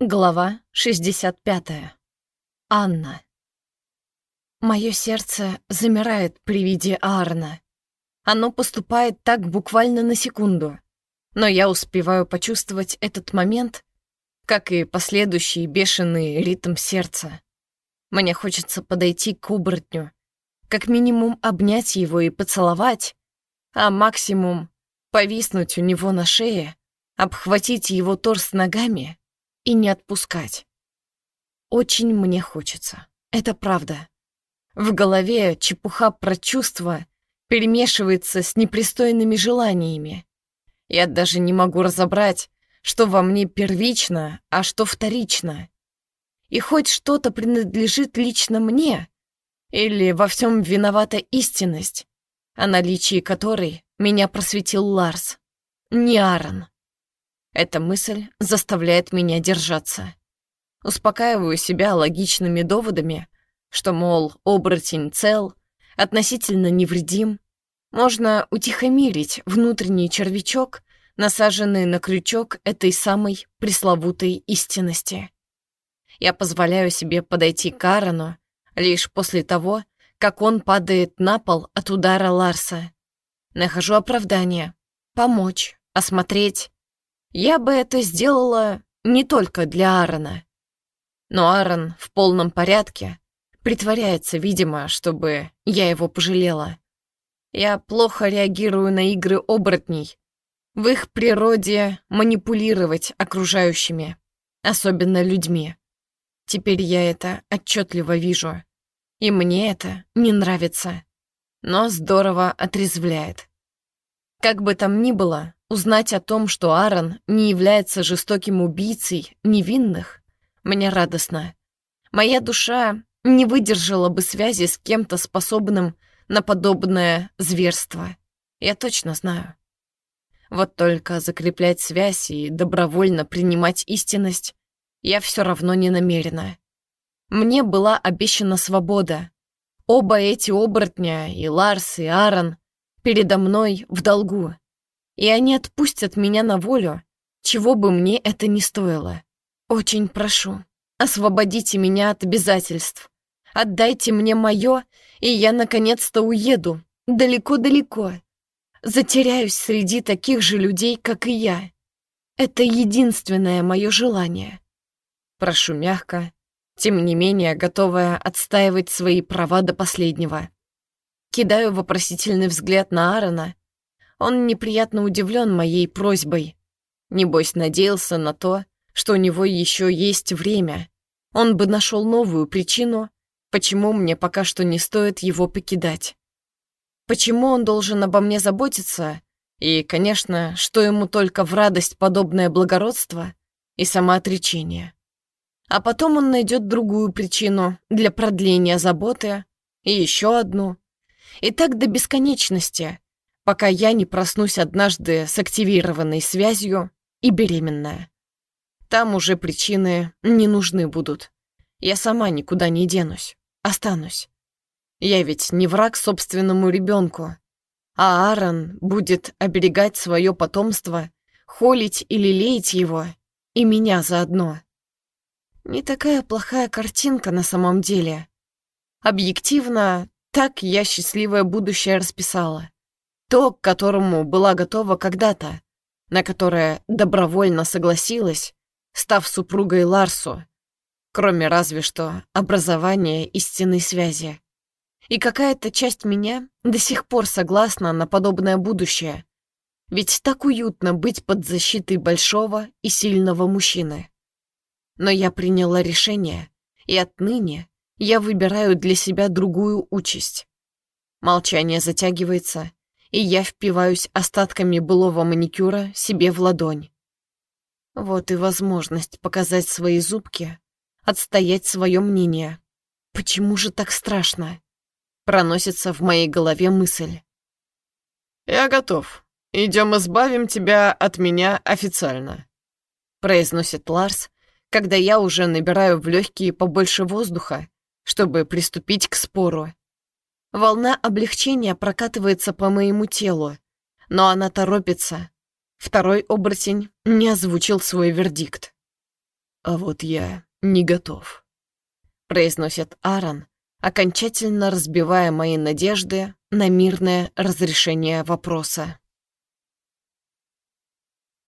Глава 65. Анна. Мое сердце замирает при виде Арна. Оно поступает так буквально на секунду, но я успеваю почувствовать этот момент, как и последующий бешеный ритм сердца. Мне хочется подойти к оборотню, как минимум обнять его и поцеловать, а максимум повиснуть у него на шее, обхватить его торс ногами — и не отпускать. Очень мне хочется. Это правда. В голове чепуха про чувства перемешивается с непристойными желаниями. Я даже не могу разобрать, что во мне первично, а что вторично. И хоть что-то принадлежит лично мне, или во всем виновата истинность, о наличии которой меня просветил Ларс, не Аарон. Эта мысль заставляет меня держаться. Успокаиваю себя логичными доводами, что, мол, оборотень цел, относительно невредим. Можно утихомирить внутренний червячок, насаженный на крючок этой самой пресловутой истинности. Я позволяю себе подойти к Аарону лишь после того, как он падает на пол от удара Ларса. Нахожу оправдание. Помочь, осмотреть, я бы это сделала не только для Аарона. Но Аарон в полном порядке, притворяется, видимо, чтобы я его пожалела. Я плохо реагирую на игры оборотней. В их природе манипулировать окружающими, особенно людьми. Теперь я это отчетливо вижу. И мне это не нравится. Но здорово отрезвляет. Как бы там ни было, Узнать о том, что Аарон не является жестоким убийцей невинных, мне радостно. Моя душа не выдержала бы связи с кем-то способным на подобное зверство. Я точно знаю. Вот только закреплять связь и добровольно принимать истинность я все равно не намерена. Мне была обещана свобода. Оба эти оборотня, и Ларс, и Аарон, передо мной в долгу и они отпустят меня на волю, чего бы мне это ни стоило. Очень прошу, освободите меня от обязательств. Отдайте мне мое, и я наконец-то уеду. Далеко-далеко. Затеряюсь среди таких же людей, как и я. Это единственное мое желание. Прошу мягко, тем не менее готовая отстаивать свои права до последнего. Кидаю вопросительный взгляд на Аарона, он неприятно удивлен моей просьбой. Небось, надеялся на то, что у него еще есть время. Он бы нашел новую причину, почему мне пока что не стоит его покидать. Почему он должен обо мне заботиться? И, конечно, что ему только в радость подобное благородство и самоотречение. А потом он найдет другую причину для продления заботы и еще одну. И так до бесконечности, пока я не проснусь однажды с активированной связью и беременная. Там уже причины не нужны будут. Я сама никуда не денусь, останусь. Я ведь не враг собственному ребенку, а Аарон будет оберегать свое потомство, холить или леять его, и меня заодно. Не такая плохая картинка на самом деле. Объективно, так я счастливое будущее расписала. То, к которому была готова когда-то, на которое добровольно согласилась, став супругой Ларсу, кроме разве что образования истинной связи. И какая-то часть меня до сих пор согласна на подобное будущее, ведь так уютно быть под защитой большого и сильного мужчины. Но я приняла решение, и отныне я выбираю для себя другую участь. Молчание затягивается, и я впиваюсь остатками былого маникюра себе в ладонь. Вот и возможность показать свои зубки, отстоять свое мнение. Почему же так страшно? Проносится в моей голове мысль. «Я готов. Идем избавим тебя от меня официально», произносит Ларс, когда я уже набираю в легкие побольше воздуха, чтобы приступить к спору. Волна облегчения прокатывается по моему телу, но она торопится. Второй оборотень не озвучил свой вердикт. А вот я не готов», — произносит Аарон, окончательно разбивая мои надежды на мирное разрешение вопроса.